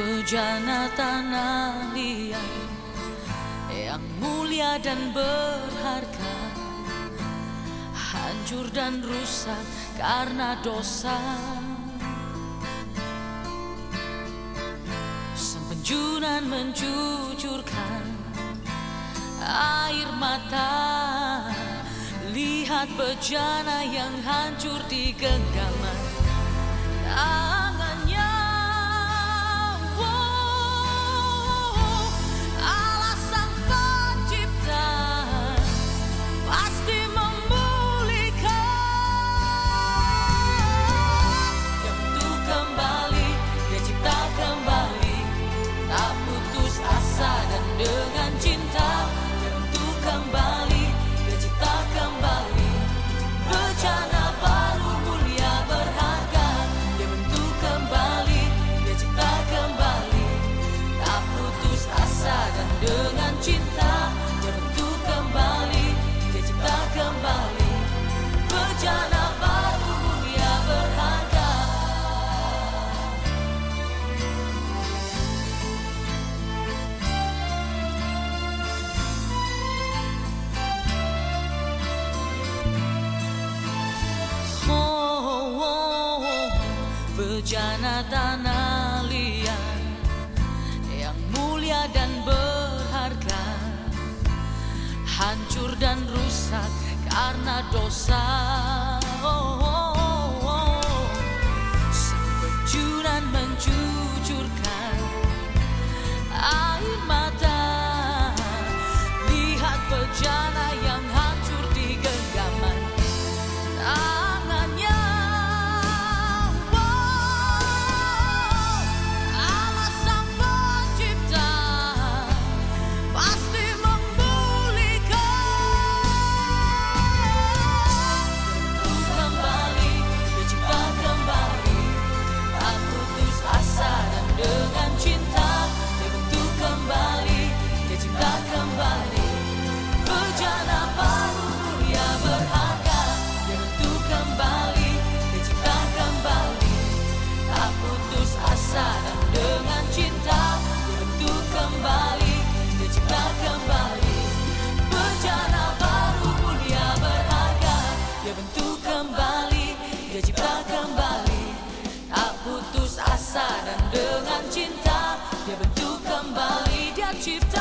bejana tanah liat yang mulia dan berharga hancur dan rusak karena dosa. Sempenjunan mencucurkan air mata lihat bejana yang hancur di genggaman. bejana tanah liat yang mulia dan berharga hancur dan rusak karena dosa. tercipta kembali. Tak putus asa dan dengan cinta Dia bentuk kembali, dia cipta